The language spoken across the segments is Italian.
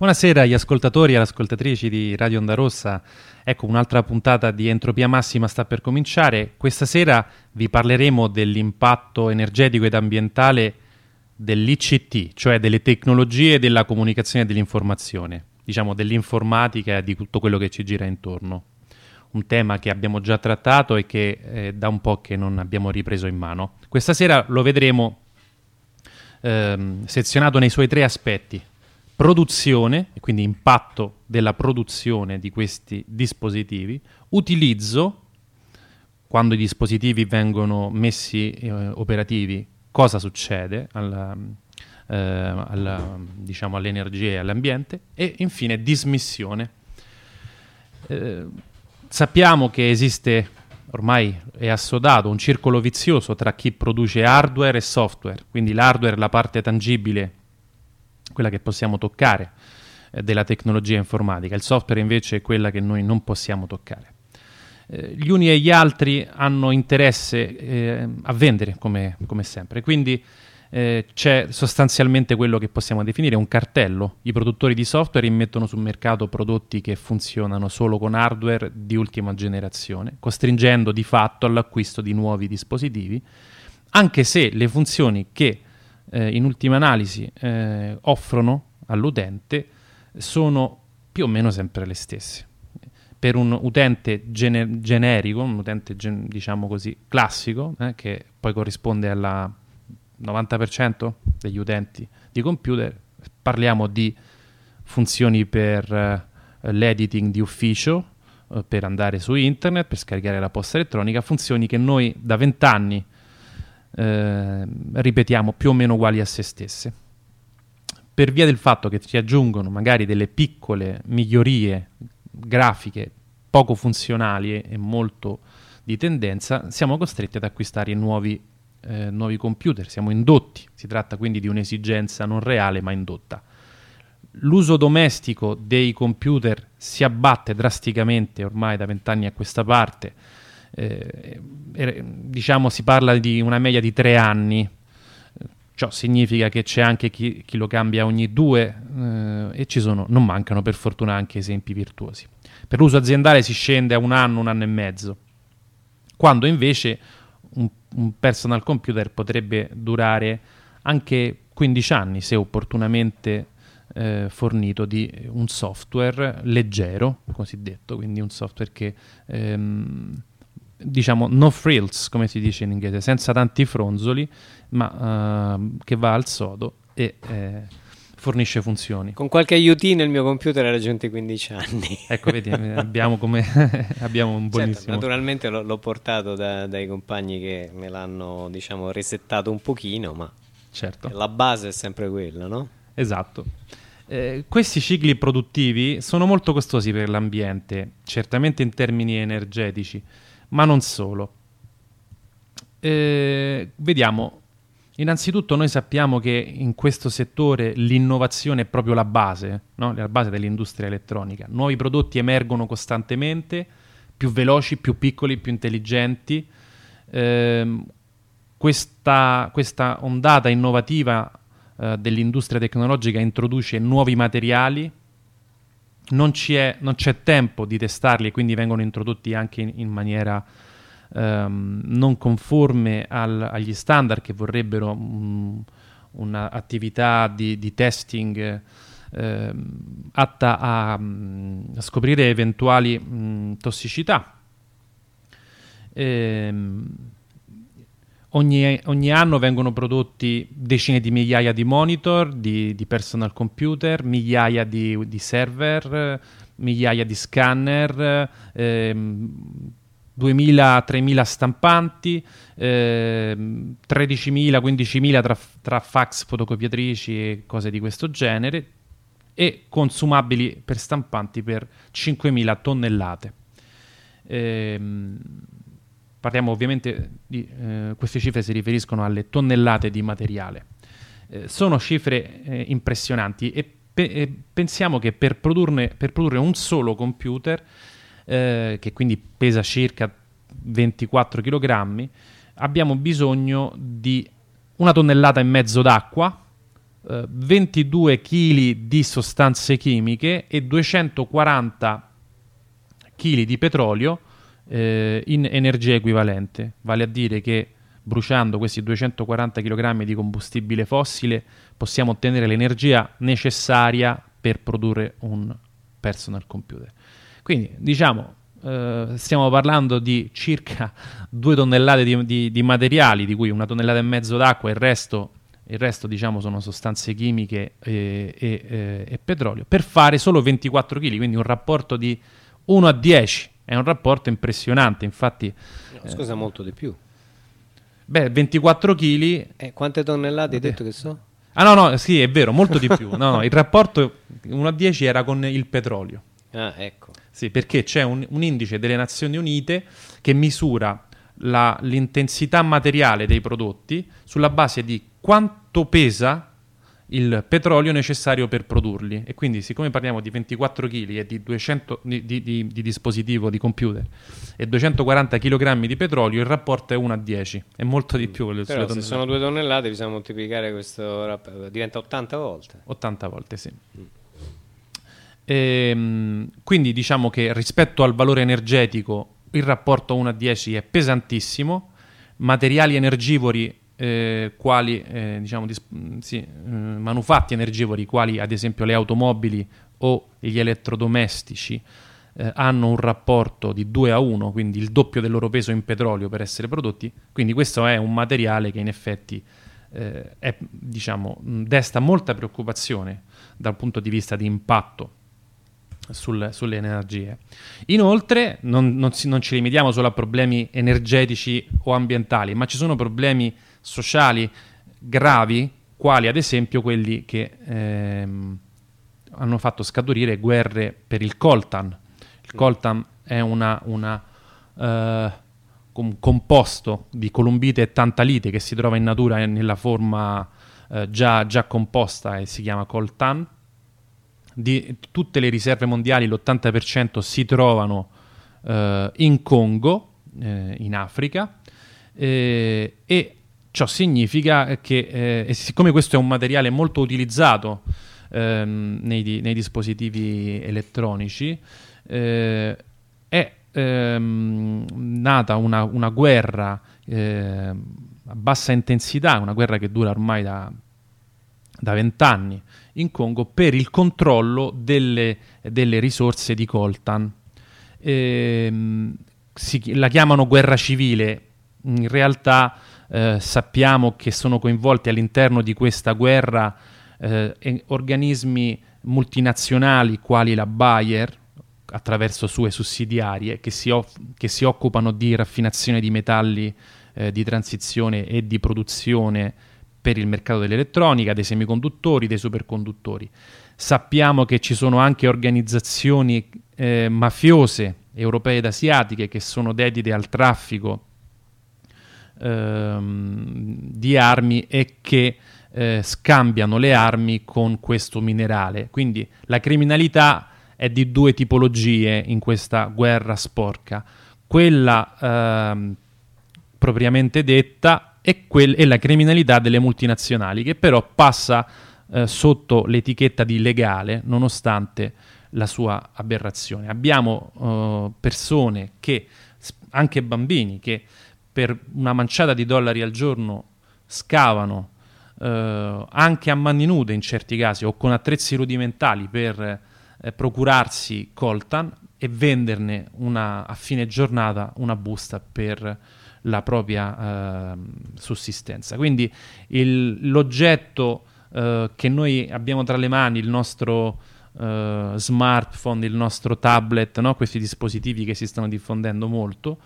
Buonasera agli ascoltatori e alle ascoltatrici di Radio Onda Rossa. Ecco, un'altra puntata di Entropia Massima sta per cominciare. Questa sera vi parleremo dell'impatto energetico ed ambientale dell'ICT, cioè delle tecnologie della comunicazione e dell'informazione, diciamo dell'informatica e di tutto quello che ci gira intorno. Un tema che abbiamo già trattato e che eh, da un po' che non abbiamo ripreso in mano. Questa sera lo vedremo ehm, sezionato nei suoi tre aspetti produzione, e quindi impatto della produzione di questi dispositivi, utilizzo, quando i dispositivi vengono messi eh, operativi, cosa succede alla, eh, alla, diciamo, all'energia e all'ambiente, e infine dismissione. Eh, sappiamo che esiste, ormai è assodato, un circolo vizioso tra chi produce hardware e software, quindi l'hardware è la parte tangibile quella che possiamo toccare eh, della tecnologia informatica, il software invece è quella che noi non possiamo toccare. Eh, gli uni e gli altri hanno interesse eh, a vendere, come, come sempre, quindi eh, c'è sostanzialmente quello che possiamo definire un cartello. I produttori di software immettono sul mercato prodotti che funzionano solo con hardware di ultima generazione, costringendo di fatto all'acquisto di nuovi dispositivi, anche se le funzioni che eh, in ultima analisi eh, offrono all'utente sono più o meno sempre le stesse. Per un utente gene- generico, un utente gen- diciamo così classico, eh, che poi corrisponde al 90% degli utenti di computer, parliamo di funzioni per eh, l'editing di ufficio, eh, per andare su internet, per scaricare la posta elettronica, funzioni che noi da vent'anni eh, ripetiamo, più o meno uguali a se stesse. Per via del fatto che si aggiungono magari delle piccole migliorie grafiche poco funzionali e molto di tendenza, siamo costretti ad acquistare nuovi, eh, nuovi computer, siamo indotti, si tratta quindi di un'esigenza non reale ma indotta. L'uso domestico dei computer si abbatte drasticamente ormai da vent'anni a questa parte, eh, diciamo si parla di una media di tre anni, ciò significa che c'è anche chi, chi lo cambia ogni due eh, e ci sono, non mancano per fortuna anche esempi virtuosi. Per l'uso aziendale si scende a un anno, un anno e mezzo, quando invece un, un personal computer potrebbe durare anche 15 anni se opportunamente eh, fornito di un software leggero, cosiddetto, quindi un software che ehm, diciamo no frills come si dice in inglese, senza tanti fronzoli, ma uh, che va al sodo e eh, fornisce funzioni. Con qualche IoT nel mio computer ha raggiunto i 15 anni. ecco, vedi, abbiamo, come abbiamo un certo, buonissimo... Certo, naturalmente l'ho, l'ho portato da, dai compagni che me l'hanno, diciamo, resettato un pochino, ma certo. la base è sempre quella, no? Esatto. Eh, questi cicli produttivi sono molto costosi per l'ambiente, certamente in termini energetici, ma non solo. Eh, vediamo, innanzitutto noi sappiamo che in questo settore l'innovazione è proprio la base, no? la base dell'industria elettronica. Nuovi prodotti emergono costantemente, più veloci, più piccoli, più intelligenti. Eh, questa, questa, ondata innovativa eh, dell'industria tecnologica introduce nuovi materiali, non, è, non, c'è tempo di testarli e quindi vengono introdotti anche in, in maniera um, non conforme al, agli standard che vorrebbero um, un'attività di, di testing eh, atta a, um, a, scoprire eventuali tossicità. Ehm, Ogni, ogni, anno vengono prodotti decine di migliaia di monitor, di, di personal computer, migliaia di, di server, migliaia di scanner, ehm, 2000-3000 stampanti, ehm, 13.000, 15.000 tra, tra fax, fotocopiatrici e cose di questo genere e consumabili per stampanti per 5.000 tonnellate. Ehm, Parliamo ovviamente di eh, queste cifre si riferiscono alle tonnellate di materiale. Eh, sono cifre eh, impressionanti e, pe- e, pensiamo che per, per, produrre un solo computer, eh, che quindi pesa circa 24 kg, abbiamo bisogno di una tonnellata e mezzo d'acqua, eh, 22 kg di sostanze chimiche e 240 kg di petrolio eh, in energia equivalente, vale a dire che bruciando questi 240 kg di combustibile fossile possiamo ottenere l'energia necessaria per produrre un personal computer. Quindi diciamo, eh, stiamo parlando di circa 2 tonnellate di, di, di, materiali, di cui una tonnellata e mezzo d'acqua e il resto, il resto diciamo, sono sostanze chimiche e, e, e, e petrolio, per fare solo 24 kg, quindi un rapporto di 1 a 10. È un rapporto impressionante, infatti... No, scusa, eh, molto di più. Beh, 24 kg... Eh, quante tonnellate hai detto che so? Ah no, no, sì, è vero, molto di più. No, no, il rapporto 1 a 10 era con il petrolio. Ah, ecco. Sì, perché c'è un, un indice delle Nazioni Unite che misura la, l'intensità materiale dei prodotti sulla base di quanto pesa il petrolio necessario per produrli. E quindi, siccome parliamo di 24 kg e di, 200, di, di, di, dispositivo di computer e 240 kg di petrolio, il rapporto è 1 a 10. È molto di più. Però se sono 2 tonnellate, bisogna moltiplicare questo rapporto. Diventa 80 volte. 80 volte, sì. Mm. E, ehm, quindi diciamo che rispetto al valore energetico il rapporto 1 a 10 è pesantissimo. Materiali energivori eh, quali, eh, diciamo, dis- sì, eh, manufatti energivori, quali ad esempio le automobili o gli elettrodomestici, eh, hanno un rapporto di 2 a 1, quindi il doppio del loro peso in petrolio per essere prodotti. Quindi questo è un materiale che in effetti eh, è, diciamo, desta molta preoccupazione dal punto di vista di impatto sul, sulle energie. Inoltre non, non, si, non, ci limitiamo solo a problemi energetici o ambientali, ma ci sono problemi sociali gravi, quali ad esempio quelli che ehm, hanno fatto scaturire guerre per il coltan. Il coltan è una, una, uh, un composto di columbite e tantalite che si trova in natura nella forma uh, già, già, composta e si chiama coltan. Di tutte le riserve mondiali, l'80% si trovano uh, in Congo, in Africa, e Ciò significa che, eh, siccome questo è un materiale molto utilizzato ehm, nei, nei, dispositivi elettronici, eh, è ehm, nata una, una guerra eh, a bassa intensità, una guerra che dura ormai da, vent'anni in Congo per il controllo delle, delle risorse di coltan. Eh, si, la chiamano guerra civile, in realtà eh, sappiamo che sono coinvolti all'interno di questa guerra eh, organismi multinazionali quali la Bayer, attraverso sue sussidiarie, che si, off- che si occupano di raffinazione di metalli eh, di transizione e di produzione per il mercato dell'elettronica, dei semiconduttori, dei superconduttori. Sappiamo che ci sono anche organizzazioni eh, mafiose europee ed asiatiche che sono dedite al traffico ehm, di armi e che eh, scambiano le armi con questo minerale. Quindi la criminalità è di due tipologie in questa guerra sporca. Quella ehm, propriamente detta e, quel- e, la criminalità delle multinazionali, che però passa eh, sotto l'etichetta di legale nonostante la sua aberrazione. Abbiamo eh, persone che, anche bambini, che per una manciata di dollari al giorno scavano eh, anche a mani nude in certi casi o con attrezzi rudimentali per eh, procurarsi coltan e venderne una, a fine giornata una busta per la propria eh, sussistenza. Quindi il, l'oggetto eh, che noi abbiamo tra le mani, il nostro Uh, smartphone, il nostro tablet, no? questi dispositivi che si stanno diffondendo molto,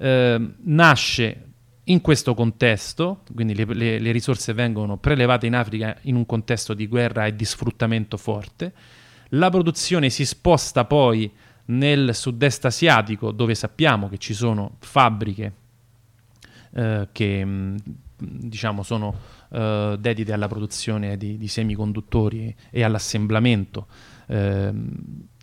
Ehm, nasce in questo contesto, quindi le, le, le, risorse vengono prelevate in Africa in un contesto di guerra e di sfruttamento forte, la produzione si sposta poi nel sud-est asiatico dove sappiamo che ci sono fabbriche eh, che mm, diciamo sono eh, dedite alla produzione di, di semiconduttori e all'assemblamento. Eh,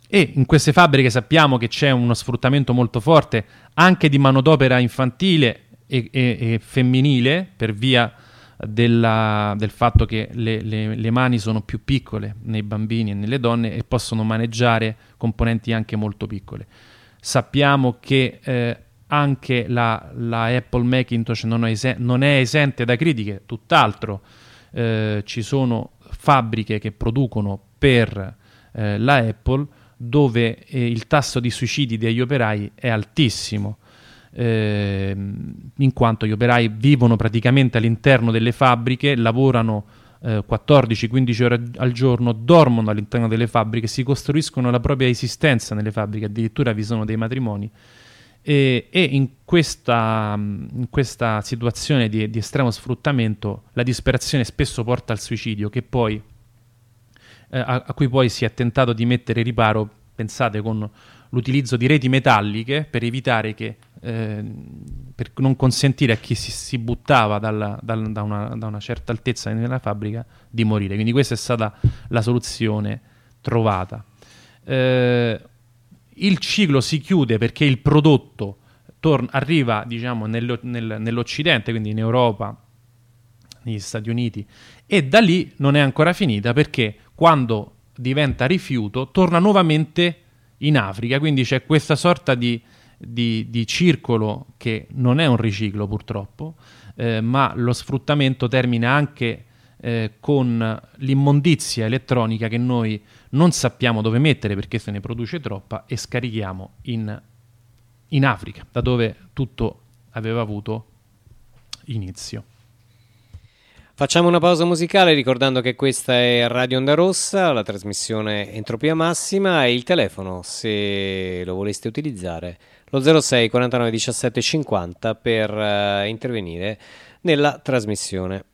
e in queste fabbriche sappiamo che c'è uno sfruttamento molto forte anche di manodopera infantile e, e, e femminile per via della, del fatto che le, le, le, mani sono più piccole nei bambini e nelle donne e possono maneggiare componenti anche molto piccole. Sappiamo che eh, anche la, la, Apple Macintosh non è, esen- non è, esente da critiche, tutt'altro eh, ci sono fabbriche che producono per eh, la Apple dove eh, il tasso di suicidi degli operai è altissimo eh, in quanto gli operai vivono praticamente all'interno delle fabbriche, lavorano eh, 14-15 ore al giorno, dormono all'interno delle fabbriche, si costruiscono la propria esistenza nelle fabbriche, addirittura vi sono dei matrimoni. E, e in, questa, in, questa, situazione di, di, estremo sfruttamento la disperazione spesso porta al suicidio, poi, eh, a, a cui poi si è tentato di mettere riparo, pensate, con l'utilizzo di reti metalliche per evitare che eh, per non consentire a chi si, si buttava dalla, dal, da, una, da, una, certa altezza nella fabbrica di morire. Quindi questa è stata la soluzione trovata. Eh, il ciclo si chiude perché il prodotto tor- arriva diciamo, nello, nel, nell'Occidente, quindi in Europa, negli Stati Uniti, e da lì non è ancora finita perché quando diventa rifiuto torna nuovamente in Africa, quindi c'è questa sorta di di, di circolo che non è un riciclo purtroppo, eh, ma lo sfruttamento termina anche eh, con l'immondizia elettronica che noi non sappiamo dove mettere perché se ne produce troppa e scarichiamo in, in Africa, da dove tutto aveva avuto inizio. Facciamo una pausa musicale ricordando che questa è Radio Onda Rossa, la trasmissione Entropia Massima e il telefono, se lo voleste utilizzare, lo 06 49 17 50 per uh, intervenire nella trasmissione.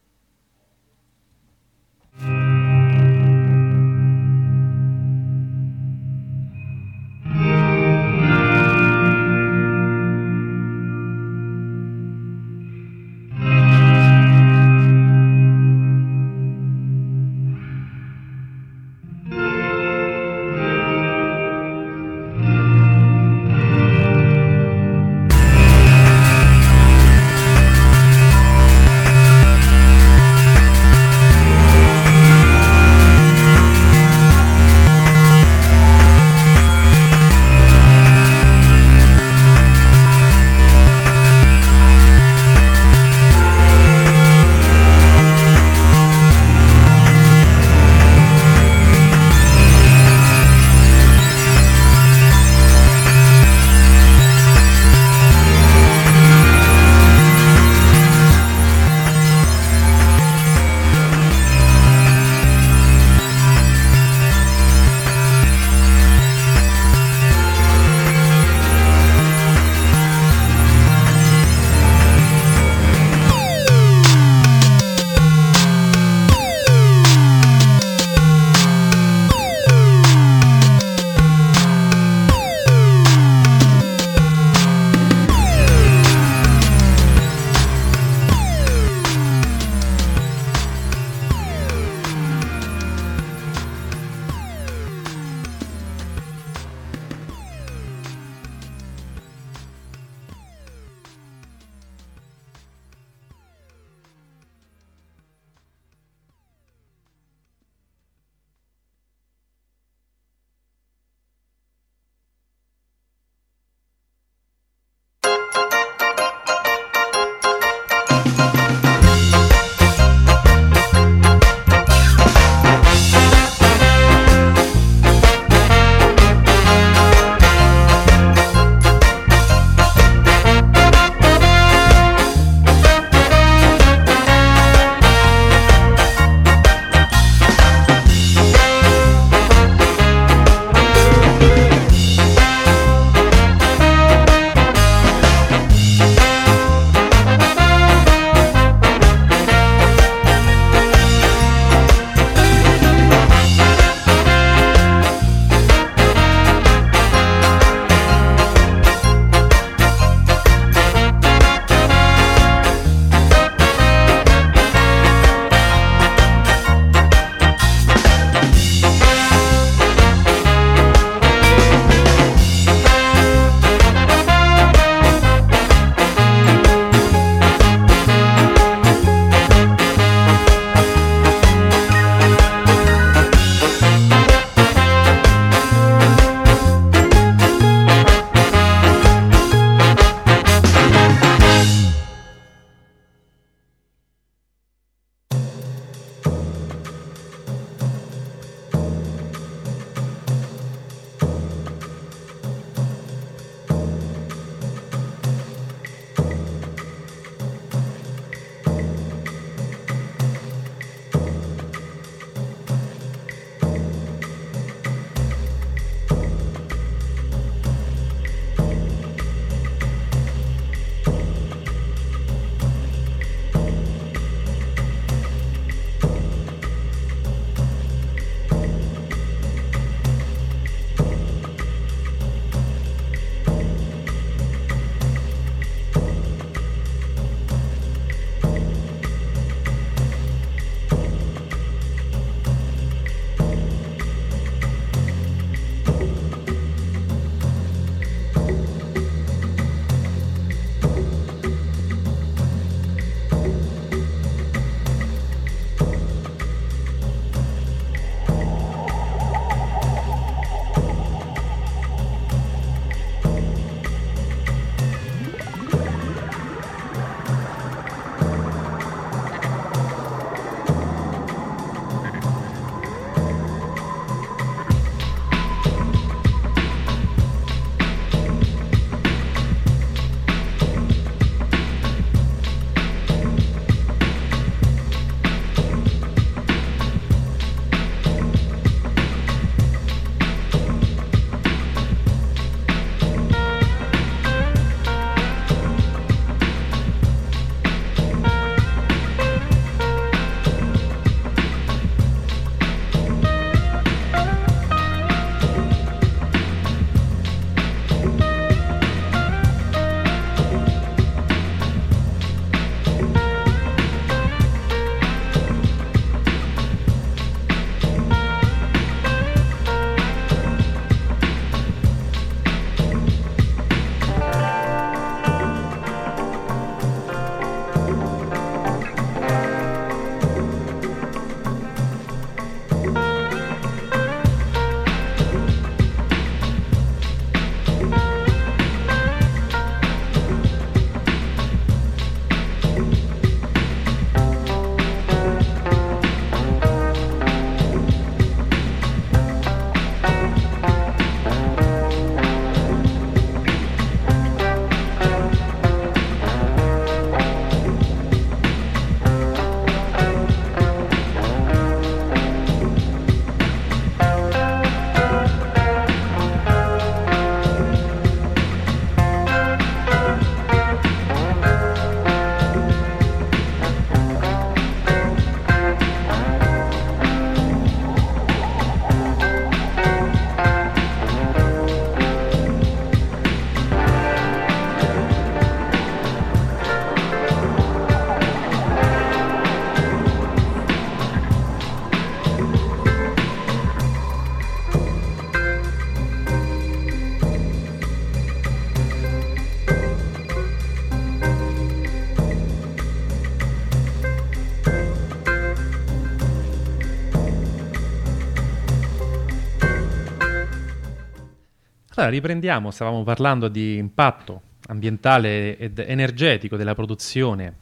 Allora, riprendiamo, stavamo parlando di impatto ambientale ed energetico della produzione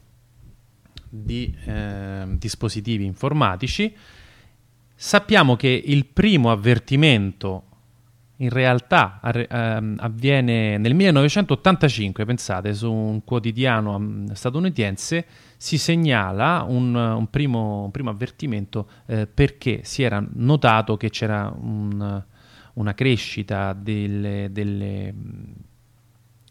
di eh, dispositivi informatici. Sappiamo che il primo avvertimento in realtà ehm, avviene nel 1985, pensate, su un quotidiano mm, statunitense si segnala un, un, primo, un primo, avvertimento eh, perché si era notato che c'era un, una crescita delle, delle,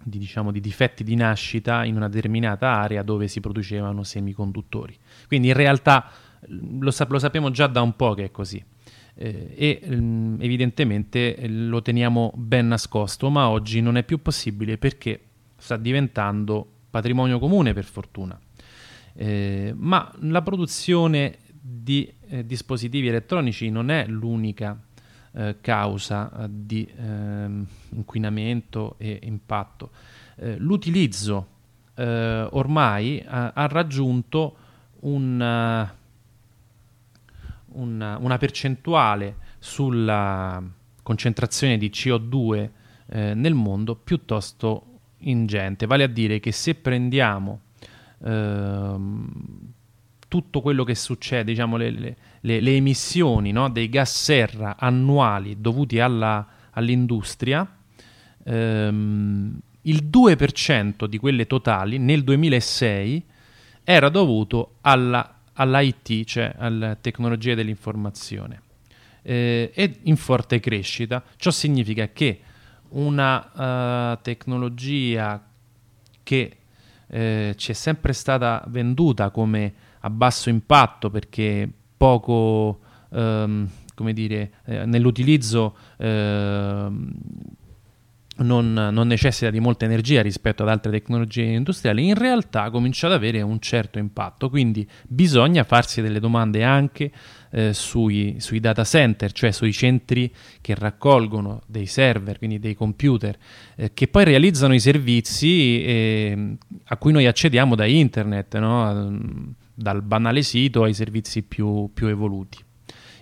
di, diciamo, di difetti di nascita in una determinata area dove si producevano semiconduttori. Quindi in realtà lo, lo sappiamo già da un po' che è così. Eh, e evidentemente eh, lo teniamo ben nascosto, ma oggi non è più possibile perché sta diventando patrimonio comune per fortuna. Eh, ma la produzione di eh, dispositivi elettronici non è l'unica eh, causa eh, di ehm, inquinamento e impatto. l'utilizzo ormai ha, ha raggiunto un una, una percentuale sulla concentrazione di CO2 eh, nel mondo piuttosto ingente. Vale a dire che se prendiamo ehm, tutto quello che succede, diciamo le, le, le, le emissioni no, dei gas serra annuali dovuti alla, all'industria, ehm, il 2% di quelle totali nel 2006 era dovuto alla all'IT, cioè alla tecnologia dell'informazione, eh, è in forte crescita. Ciò significa che una uh, tecnologia che eh, ci è sempre stata venduta come a basso impatto perché poco, um, come dire, eh, nell'utilizzo eh, non, non, necessita di molta energia rispetto ad altre tecnologie industriali, in realtà comincia ad avere un certo impatto. Quindi bisogna farsi delle domande anche eh, sui, sui, data center, cioè sui centri che raccolgono dei server, quindi dei computer, eh, che poi realizzano i servizi eh, a cui noi accediamo da internet, no? Dal banale sito ai servizi più, più evoluti.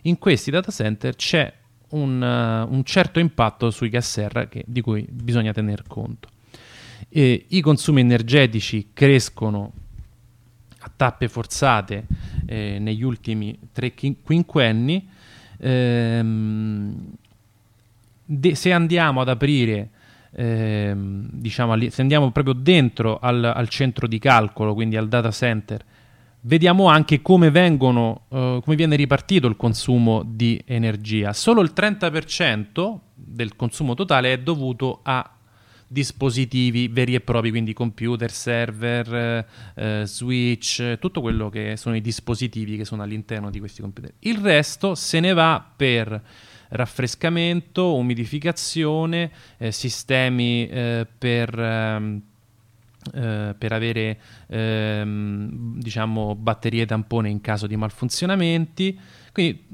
In questi data center c'è un, uh, un certo impatto sui gas serra che, di cui bisogna tener conto. E I consumi energetici crescono a tappe forzate eh, negli ultimi tre quinquenni. Ehm, de- se andiamo ad aprire ehm, diciamo, se andiamo proprio dentro al, al, centro di calcolo, quindi al data center, vediamo anche come, vengono, uh, come viene ripartito il consumo di energia. Solo il 30% del consumo totale è dovuto a dispositivi veri e propri, quindi computer, server, eh, switch, tutto quello che sono i dispositivi che sono all'interno di questi computer. Il resto se ne va per raffrescamento, umidificazione, eh, sistemi eh, per ehm, eh, per avere ehm, diciamo batterie tampone in caso di malfunzionamenti quindi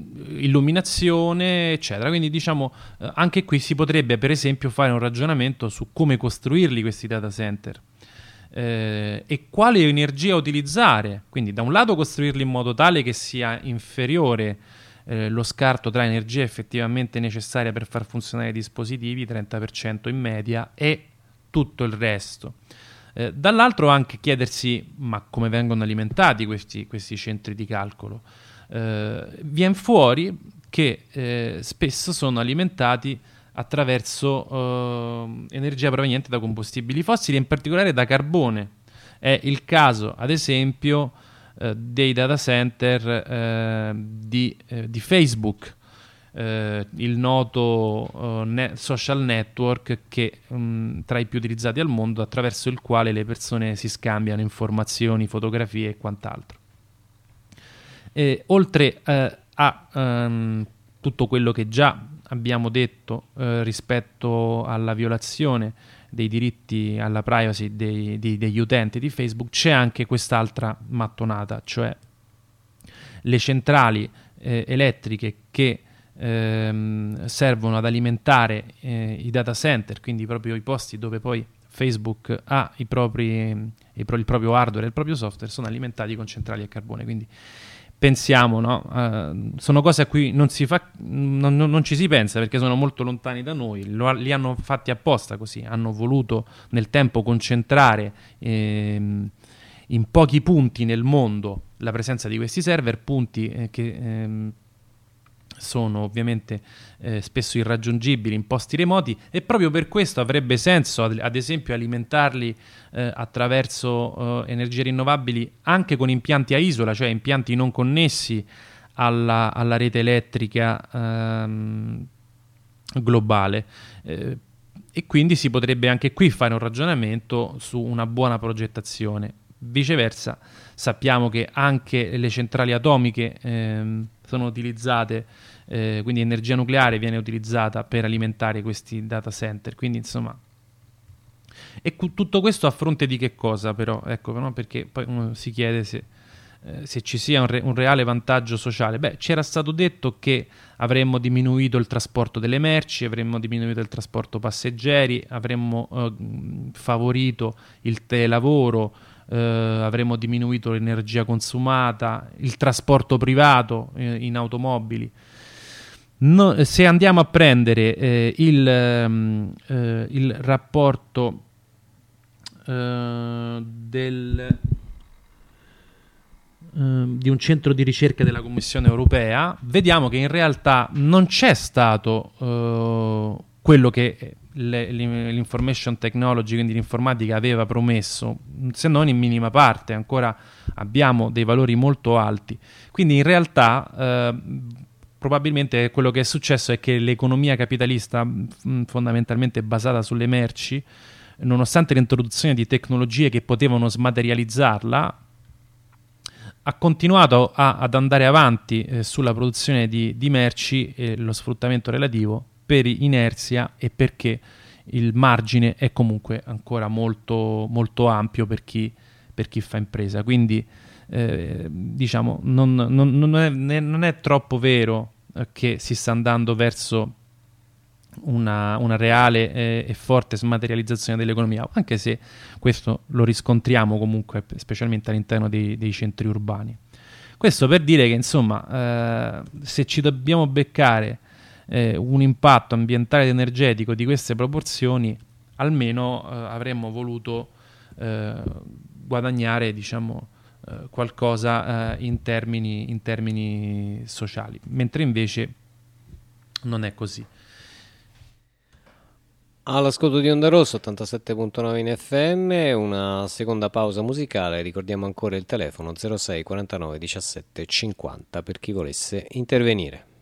illuminazione eccetera. Quindi diciamo eh, anche qui si potrebbe per esempio fare un ragionamento su come costruirli questi data center. Eh, e quale energia utilizzare? Quindi da un lato costruirli in modo tale che sia inferiore eh, lo scarto tra energia effettivamente necessaria per far funzionare i dispositivi 30% in media e tutto il resto eh, dall'altro anche chiedersi ma come vengono alimentati questi, questi centri di calcolo. Eh, viene fuori che eh, spesso sono alimentati attraverso eh, energia proveniente da combustibili fossili, in particolare da carbone. È il caso, ad esempio, eh, dei data center di, di Facebook eh, il noto uh, ne- social network che um, tra i più utilizzati al mondo attraverso il quale le persone si scambiano informazioni, fotografie e quant'altro. E, oltre eh, a um, tutto quello che già abbiamo detto eh, rispetto alla violazione dei diritti alla privacy dei, dei, degli utenti di Facebook, c'è anche quest'altra mattonata, cioè le centrali eh, elettriche che ehm, servono ad alimentare eh, i data center, quindi proprio i posti dove poi Facebook ha i propri, il proprio hardware e il proprio software, sono alimentati con centrali a carbone. Quindi pensiamo, no? uh, sono cose a cui non, fa, non, non, ci si pensa perché sono molto lontani da noi, Lo, li hanno fatti apposta così, hanno voluto nel tempo concentrare ehm, in pochi punti nel mondo la presenza di questi server, punti eh, che ehm, sono ovviamente eh, spesso irraggiungibili in posti remoti e proprio per questo avrebbe senso ad, ad esempio alimentarli eh, attraverso eh, energie rinnovabili anche con impianti a isola, cioè impianti non connessi alla, alla rete elettrica ehm, globale. Eh, e quindi si potrebbe anche qui fare un ragionamento su una buona progettazione. Viceversa, sappiamo che anche le centrali atomiche ehm, sono utilizzate, eh, quindi energia nucleare viene utilizzata per alimentare questi data center. Quindi insomma, e cu- tutto questo a fronte di che cosa però? Ecco, no? perché poi uno si chiede se, eh, se ci sia un, re- un, reale vantaggio sociale. Beh, c'era stato detto che avremmo diminuito il trasporto delle merci, avremmo diminuito il trasporto passeggeri, avremmo eh, favorito il telelavoro, eh, avremmo diminuito l'energia consumata, il trasporto privato eh, in automobili. No, se andiamo a prendere eh, il, ehm, eh, il, rapporto eh, del, ehm, di un centro di ricerca della Commissione europea, vediamo che in realtà non c'è stato eh, quello che l'information technology, quindi l'informatica, aveva promesso, se non in minima parte, ancora abbiamo dei valori molto alti. Quindi in realtà eh, probabilmente quello che è successo è che l'economia capitalista, mh, fondamentalmente basata sulle merci, nonostante l'introduzione di tecnologie che potevano smaterializzarla, ha continuato a, ad andare avanti eh, sulla produzione di, di merci e lo sfruttamento relativo per inerzia e perché il margine è comunque ancora molto, molto ampio per chi, per chi fa impresa. Quindi eh, diciamo non, non, non, è, non, è, troppo vero eh, che si sta andando verso una, una reale eh, e forte smaterializzazione dell'economia, anche se questo lo riscontriamo comunque specialmente all'interno dei, dei centri urbani. Questo per dire che insomma eh, se ci dobbiamo beccare eh, un impatto ambientale ed energetico di queste proporzioni, almeno eh, avremmo voluto eh, guadagnare diciamo, eh, qualcosa eh, in termini, in termini sociali, mentre invece non è così. All'ascolto di Onda Rosso 87.9 in FM, una seconda pausa musicale, ricordiamo ancora il telefono 06 49 17 50 per chi volesse intervenire.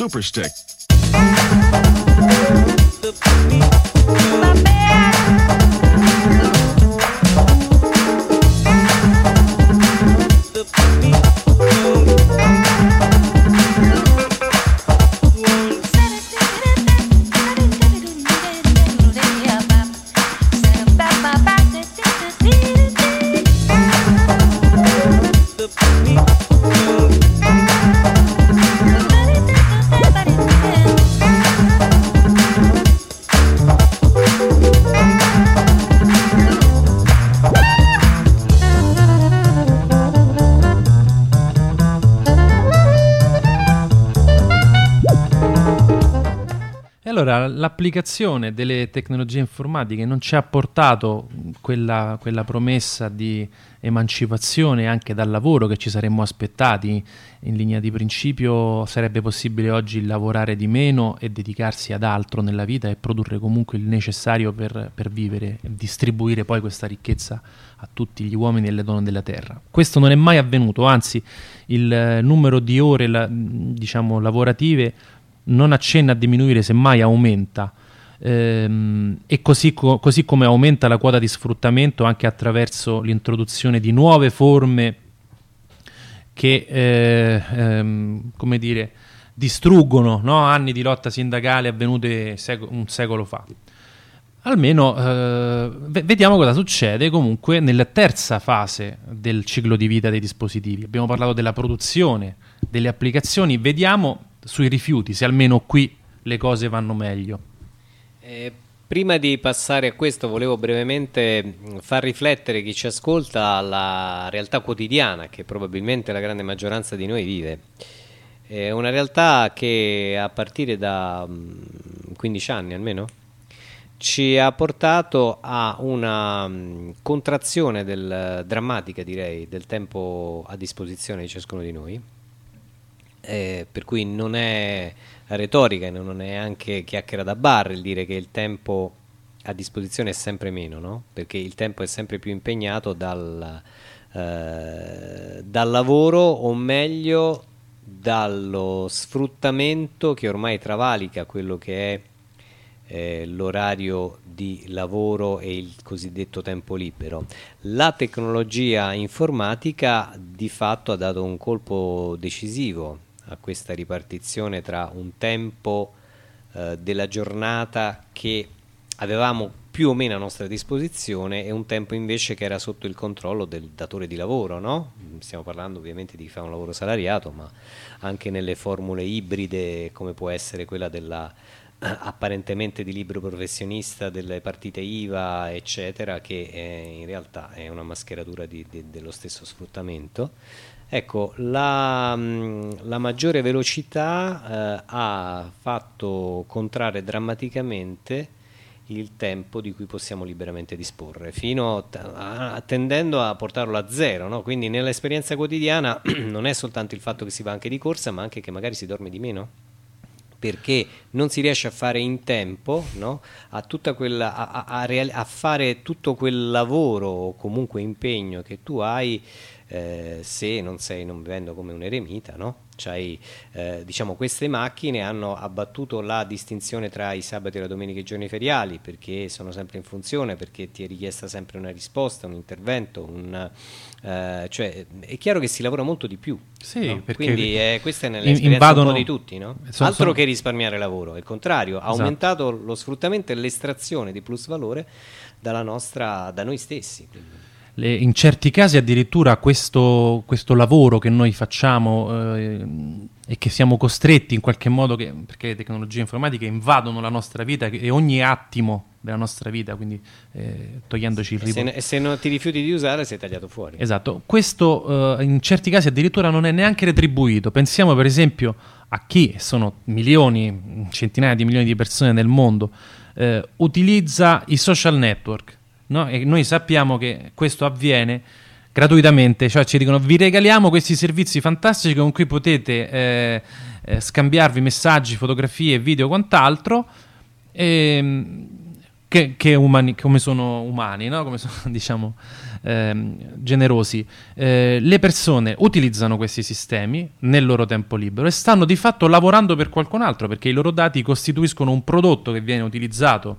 Super Stick. L'applicazione delle tecnologie informatiche non ci ha portato quella, quella, promessa di emancipazione anche dal lavoro che ci saremmo aspettati. In linea di principio sarebbe possibile oggi lavorare di meno e dedicarsi ad altro nella vita e produrre comunque il necessario per, per vivere e distribuire poi questa ricchezza a tutti gli uomini e le donne della terra. Questo non è mai avvenuto, anzi il numero di ore diciamo, lavorative non accenna a diminuire, semmai aumenta. Ehm, e così, co- così, come aumenta la quota di sfruttamento anche attraverso l'introduzione di nuove forme che, eh, ehm, come dire, distruggono no? anni di lotta sindacale avvenute sec- un secolo fa. Almeno eh, vediamo cosa succede comunque nella terza fase del ciclo di vita dei dispositivi. Abbiamo parlato della produzione, delle applicazioni, vediamo sui rifiuti, se almeno qui le cose vanno meglio. Eh, prima di passare a questo volevo brevemente far riflettere chi ci ascolta alla realtà quotidiana che probabilmente la grande maggioranza di noi vive. È una realtà che a partire da 15 anni almeno ci ha portato a una contrazione del, drammatica direi del tempo a disposizione di ciascuno di noi eh, per cui non è retorica e non è anche chiacchiera da bar il dire che il tempo a disposizione è sempre meno, no? perché il tempo è sempre più impegnato dal, eh, dal lavoro o meglio dallo sfruttamento che ormai travalica quello che è eh, l'orario di lavoro e il cosiddetto tempo libero. La tecnologia informatica di fatto ha dato un colpo decisivo a questa ripartizione tra un tempo eh, della giornata che avevamo più o meno a nostra disposizione e un tempo invece che era sotto il controllo del datore di lavoro, no? Stiamo parlando ovviamente di chi fa un lavoro salariato, ma anche nelle formule ibride come può essere quella della eh, apparentemente di libero professionista delle partite IVA, eccetera, che è, in realtà è una mascheratura di, di, dello stesso sfruttamento. Ecco, la, mm, la maggiore velocità eh, ha fatto contrarre drammaticamente il tempo di cui possiamo liberamente disporre, fino a, tendendo a portarlo a zero. No? Quindi nell'esperienza quotidiana non è soltanto il fatto che si va anche di corsa, ma anche che magari si dorme di meno perché non si riesce a fare in tempo no? a, quella, a, a, a, fare tutto quel lavoro o comunque impegno che tu hai eh, se non sei non vivendo come un eremita, no? C'hai, eh, diciamo, queste macchine hanno abbattuto la distinzione tra i sabati, la domenica e i giorni feriali perché sono sempre in funzione, perché ti è richiesta sempre una risposta, un intervento, un, eh, cioè, è chiaro che si lavora molto di più. Sì, no? Quindi eh, questa è nell'esperienza un po' di tutti, no? sono, altro sono... che risparmiare lavoro, il contrario, ha esatto. aumentato lo sfruttamento e l'estrazione di plus valore dalla nostra, da noi stessi. Quindi le, in certi casi addirittura questo, questo lavoro che noi facciamo eh, e che siamo costretti in qualche modo, che, perché le tecnologie informatiche invadono la nostra vita e ogni attimo della nostra vita, quindi eh, togliendoci il riposo. E se non ti rifiuti di usare sei tagliato fuori. Esatto, questo eh, in certi casi addirittura non è neanche retribuito. Pensiamo per esempio a chi, sono milioni, centinaia di milioni di persone nel mondo, eh, utilizza i social network no? e noi sappiamo che questo avviene gratuitamente, cioè ci dicono vi regaliamo questi servizi fantastici con cui potete eh, eh, scambiarvi messaggi, fotografie, video e quant'altro. E, ehm, che, che umani, come sono umani, no? come sono, diciamo, eh, generosi. Eh, le persone utilizzano questi sistemi nel loro tempo libero e stanno di fatto lavorando per qualcun altro perché i loro dati costituiscono un prodotto che viene utilizzato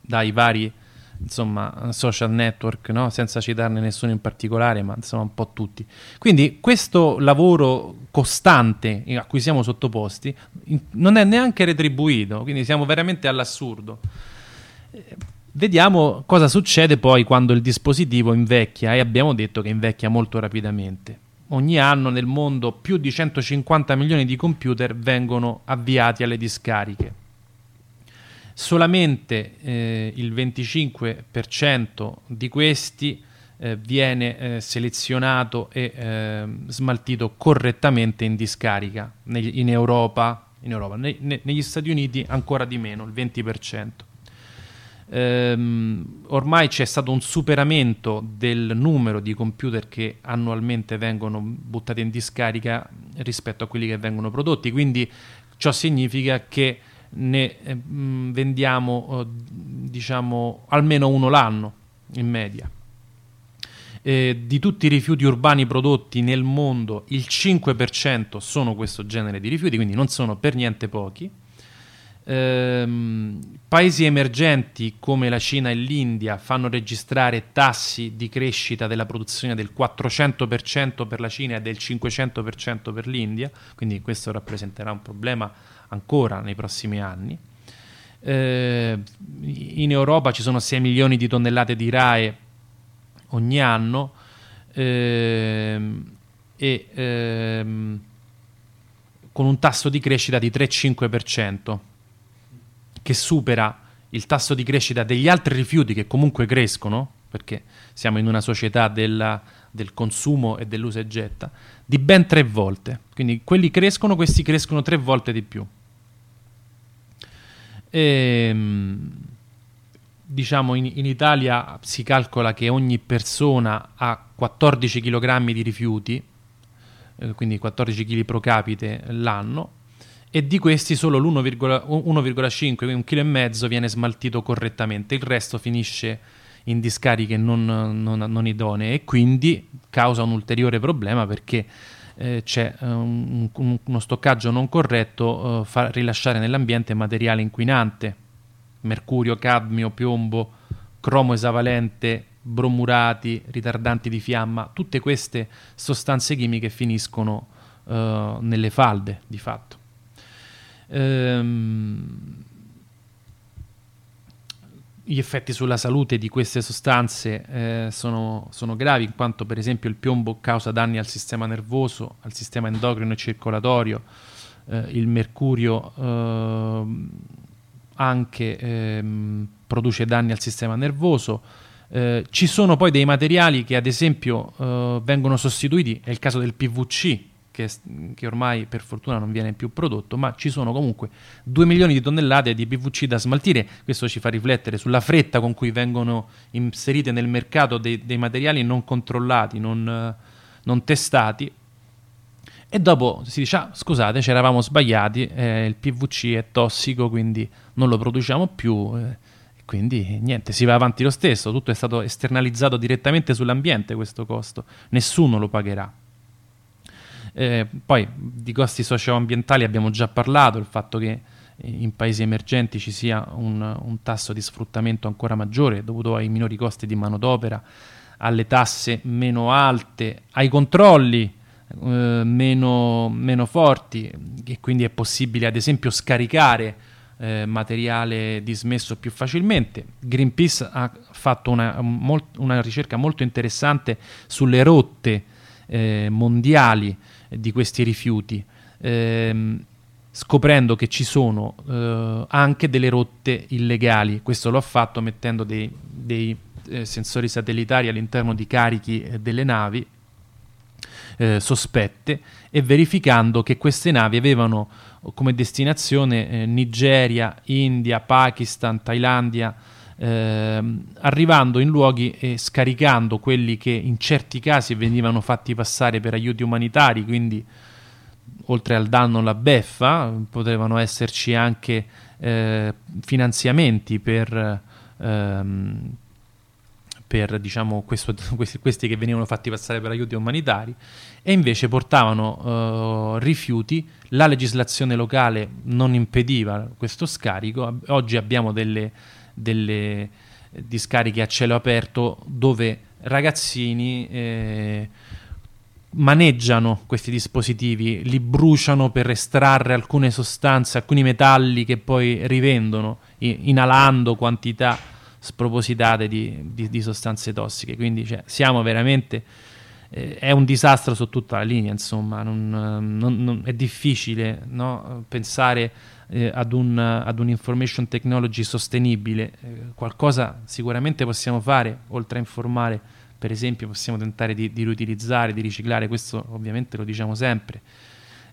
dai vari insomma, social network, no? senza citarne nessuno in particolare, ma insomma un po' tutti. Quindi questo lavoro costante a cui siamo sottoposti non è neanche retribuito, quindi siamo veramente all'assurdo. Vediamo cosa succede poi quando il dispositivo invecchia e abbiamo detto che invecchia molto rapidamente. Ogni anno nel mondo più di 150 milioni di computer vengono avviati alle discariche solamente eh, il 25% di questi eh, viene eh, selezionato e ehm, smaltito correttamente in discarica Neg- in Europa, in Europa. Ne- ne- negli Stati Uniti ancora di meno, il 20%. Ehm, ormai c'è stato un superamento del numero di computer che annualmente vengono buttati in discarica rispetto a quelli che vengono prodotti, quindi ciò significa che ne eh, vendiamo eh, diciamo almeno uno l'anno in media. Eh, di tutti i rifiuti urbani prodotti nel mondo, il 5% sono questo genere di rifiuti, quindi non sono per niente pochi. Eh, paesi emergenti come la Cina e l'India fanno registrare tassi di crescita della produzione del 400% per la Cina e del 500% per l'India, quindi questo rappresenterà un problema ancora nei prossimi anni. Eh, in Europa ci sono 6 milioni di tonnellate di RAE ogni anno ehm, e ehm, con un tasso di crescita di 3-5% che supera il tasso di crescita degli altri rifiuti che comunque crescono perché siamo in una società della, del consumo e dell'usa e getta di ben tre volte quindi quelli crescono questi crescono tre volte di più e, ehm, diciamo in, in, Italia si calcola che ogni persona ha 14 kg di rifiuti, eh, quindi 14 kg pro capite l'anno, e di questi solo l'1,5, quindi un chilo e mezzo viene smaltito correttamente, il resto finisce in discariche non, non, non idonee e quindi causa un ulteriore problema perché eh, c'è un, uno stoccaggio non corretto, eh, fa rilasciare nell'ambiente materiale inquinante, mercurio, cadmio, piombo, cromo esavalente, bromurati, ritardanti di fiamma, tutte queste sostanze chimiche finiscono eh, nelle falde di fatto. Ehm, gli effetti sulla salute di queste sostanze eh, sono, sono, gravi, in quanto per esempio il piombo causa danni al sistema nervoso, al sistema endocrino e circolatorio, eh, il mercurio eh, anche ehm, produce danni al sistema nervoso. Eh, ci sono poi dei materiali che ad esempio eh, vengono sostituiti, è il caso del PVC, che, che, ormai per fortuna non viene più prodotto, ma ci sono comunque 2 milioni di tonnellate di PVC da smaltire. Questo ci fa riflettere sulla fretta con cui vengono inserite nel mercato dei, dei materiali non controllati, non, non, testati. E dopo si dice: ah, scusate, ci eravamo sbagliati, eh, il PVC è tossico, quindi non lo produciamo più. Eh, quindi niente, si va avanti lo stesso, tutto è stato esternalizzato direttamente sull'ambiente questo costo, nessuno lo pagherà. Eh, poi di costi socioambientali abbiamo già parlato, il fatto che in paesi emergenti ci sia un, un tasso di sfruttamento ancora maggiore dovuto ai minori costi di manodopera, alle tasse meno alte, ai controlli eh, meno, meno, forti e quindi è possibile ad esempio scaricare eh, materiale dismesso più facilmente. Greenpeace ha fatto una, una ricerca molto interessante sulle rotte eh, mondiali di questi rifiuti, ehm, scoprendo che ci sono eh, anche delle rotte illegali. Questo lo ha fatto mettendo dei, dei eh, sensori satellitari all'interno di carichi eh, delle navi eh, sospette e verificando che queste navi avevano come destinazione eh, Nigeria, India, Pakistan, Thailandia, eh, arrivando in luoghi e scaricando quelli che in certi casi venivano fatti passare per aiuti umanitari, quindi oltre al danno la beffa, potevano esserci anche eh, finanziamenti per, ehm, per diciamo, questo, questi, questi, che venivano fatti passare per aiuti umanitari e invece portavano uh, rifiuti, la legislazione locale non impediva questo scarico, oggi abbiamo delle, delle discariche a cielo aperto dove ragazzini eh, maneggiano questi dispositivi, li bruciano per estrarre alcune sostanze, alcuni metalli che poi rivendono, inalando quantità spropositate di, di, di sostanze tossiche. Quindi cioè, siamo veramente... Eh, è un disastro su tutta la linea, insomma, non, non, non, è difficile no? pensare eh, ad, un, ad un'information technology sostenibile. Eh, qualcosa sicuramente possiamo fare, oltre a informare per esempio possiamo tentare di, di riutilizzare, di riciclare, questo ovviamente lo diciamo sempre,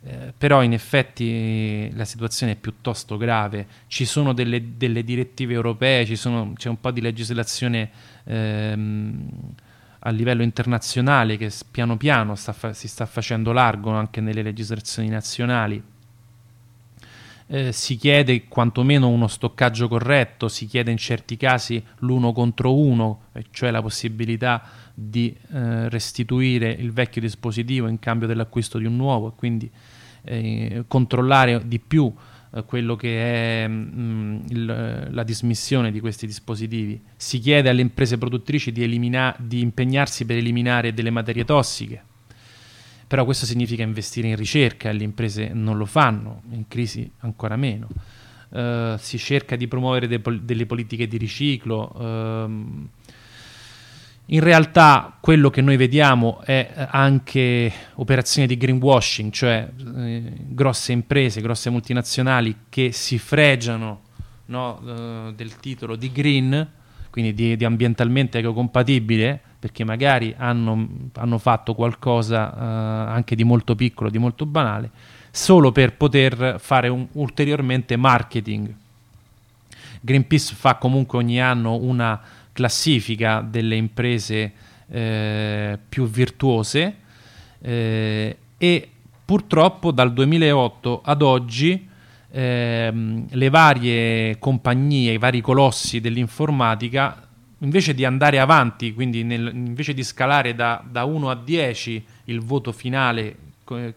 eh, però in effetti la situazione è piuttosto grave, ci sono delle, delle direttive europee, sono, c'è un po' di legislazione ehm, a livello internazionale che piano piano sta fa- si sta facendo largo anche nelle legislazioni nazionali eh, si chiede quantomeno uno stoccaggio corretto, si chiede in certi casi l'uno contro uno, cioè la possibilità di eh, restituire il vecchio dispositivo in cambio dell'acquisto di un nuovo e quindi eh, controllare di più eh, quello che è mh, mm, il, la dismissione di questi dispositivi. Si chiede alle imprese produttrici di, elimina- di impegnarsi per eliminare delle materie tossiche però questo significa investire in ricerca e le imprese non lo fanno, in crisi ancora meno. Uh, si cerca di promuovere de pol delle politiche di riciclo. Uh, in realtà quello che noi vediamo è anche operazioni di greenwashing, cioè eh, grosse imprese, grosse multinazionali che si fregiano no, uh, del titolo di green, quindi di, di ambientalmente ecocompatibile, perché magari hanno, hanno fatto qualcosa uh, anche di molto piccolo, di molto banale, solo per poter fare un, ulteriormente marketing. Greenpeace fa comunque ogni anno una classifica delle imprese eh, più virtuose eh, e purtroppo dal 2008 ad oggi ehm, le varie compagnie, i vari colossi dell'informatica invece di andare avanti, quindi nel, invece di scalare da, da, 1 a 10 il voto finale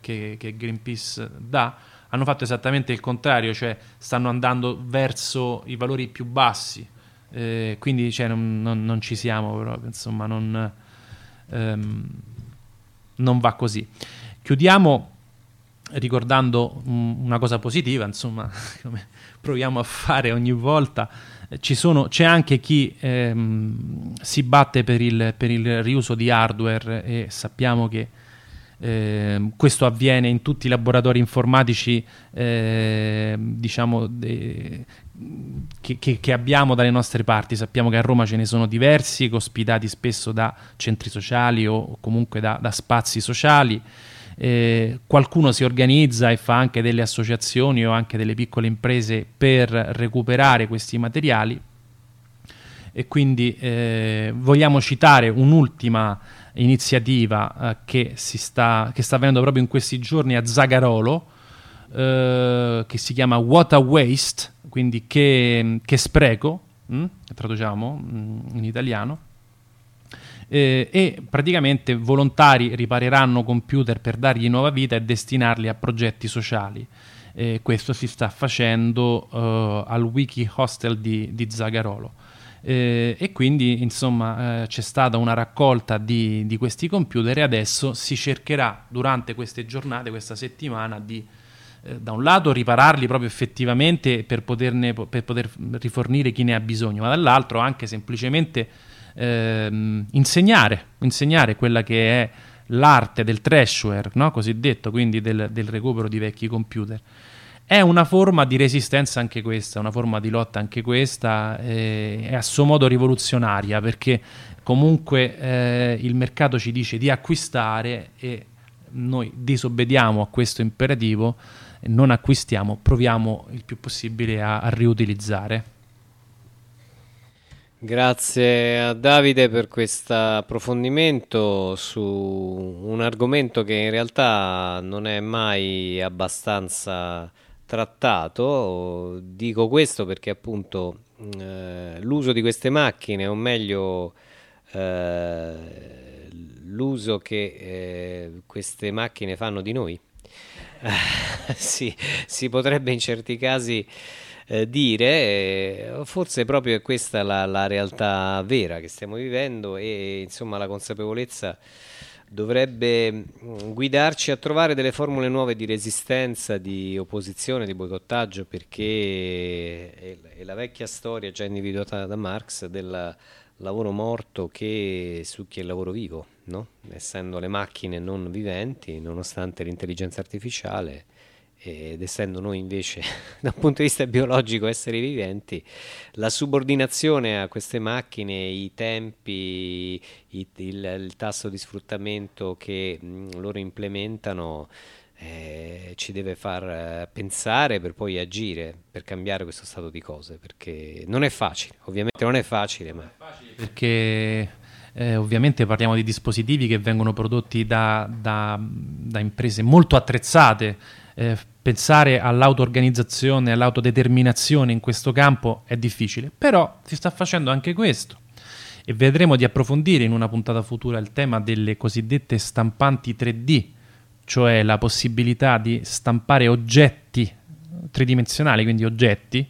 che, che, Greenpeace dà, hanno fatto esattamente il contrario, cioè stanno andando verso i valori più bassi. Eh, quindi cioè, non, non, non, ci siamo proprio, insomma, non, ehm, non va così. Chiudiamo ricordando una cosa positiva, insomma, come proviamo a fare ogni volta sono, c'è anche chi ehm, si batte per il, per il, riuso di hardware e sappiamo che eh, questo avviene in tutti i laboratori informatici eh, diciamo de, che, che, che, abbiamo dalle nostre parti. Sappiamo che a Roma ce ne sono diversi, ospitati spesso da centri sociali o comunque da, da spazi sociali eh, qualcuno si organizza e fa anche delle associazioni o anche delle piccole imprese per recuperare questi materiali e quindi eh, vogliamo citare un'ultima iniziativa eh, che, sta, che, sta, avvenendo proprio in questi giorni a Zagarolo eh, che si chiama Water Waste quindi che, che spreco mh? Mm, traduciamo mh, mm, in italiano eh, e praticamente volontari ripareranno computer per dargli nuova vita e destinarli a progetti sociali. Eh, questo si sta facendo uh, al Wiki Hostel di, di Zagarolo. Eh, e quindi insomma eh, c'è stata una raccolta di, di, questi computer e adesso si cercherà durante queste giornate, questa settimana, di eh, da un lato ripararli proprio effettivamente per, poterne, per poter rifornire chi ne ha bisogno, ma dall'altro anche semplicemente ehm, insegnare, insegnare quella che è l'arte del trashware, no? cosiddetto, quindi del, del recupero di vecchi computer. È una forma di resistenza anche questa, una forma di lotta anche questa, eh, è a suo modo rivoluzionaria perché comunque eh, il mercato ci dice di acquistare e noi disobbediamo a questo imperativo, non acquistiamo, proviamo il più possibile a, a riutilizzare. Grazie a Davide per questo approfondimento su un argomento che in realtà non è mai abbastanza trattato. Dico questo perché appunto eh, l'uso di queste macchine, o meglio eh, l'uso che eh, queste macchine fanno di noi. sì, si potrebbe in certi casi eh, dire, eh, forse proprio è questa la, la, realtà vera che stiamo vivendo e insomma la consapevolezza dovrebbe mm, guidarci a trovare delle formule nuove di resistenza, di opposizione, di boicottaggio, perché è, la vecchia storia già individuata da Marx del lavoro morto che succhia il lavoro vivo, no? essendo le macchine non viventi, nonostante l'intelligenza artificiale ed essendo noi invece dal punto di vista biologico esseri viventi, la subordinazione a queste macchine, i tempi, i, il, il, tasso di sfruttamento che mh, loro implementano eh, ci deve far eh, pensare per poi agire, per cambiare questo stato di cose, perché non è facile, ovviamente non è facile, ma... Perché eh, ovviamente parliamo di dispositivi che vengono prodotti da, da, da imprese molto attrezzate, eh, pensare all'auto-organizzazione, all'autodeterminazione in questo campo è difficile, però si sta facendo anche questo. E vedremo di approfondire in una puntata futura il tema delle cosiddette stampanti 3D, cioè la possibilità di stampare oggetti tridimensionali, quindi oggetti,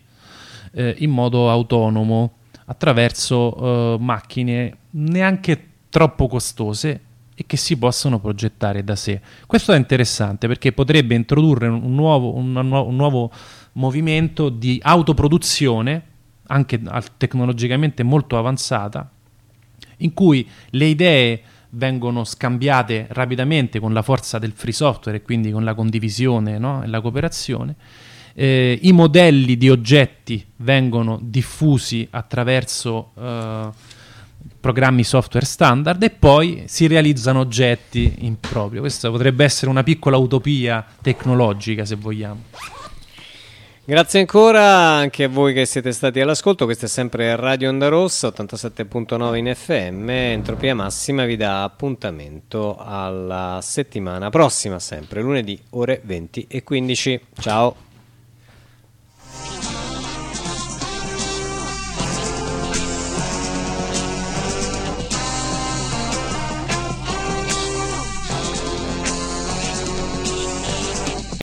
eh, in modo autonomo attraverso eh, macchine neanche troppo costose e che si possono progettare da sé. Questo è interessante perché potrebbe introdurre un nuovo, un, un nuovo movimento di autoproduzione, anche tecnologicamente molto avanzata, in cui le idee vengono scambiate rapidamente con la forza del free software e quindi con la condivisione no? e la cooperazione. Eh, I modelli di oggetti vengono diffusi attraverso eh, programmi software standard e poi si realizzano oggetti in proprio. Questa potrebbe essere una piccola utopia tecnologica, se vogliamo. Grazie ancora anche a voi che siete stati all'ascolto, questo è sempre Radio Onda Rossa 87.9 in FM, Entropia Massima vi dà appuntamento alla settimana prossima sempre, lunedì ore 20 e 15. Ciao!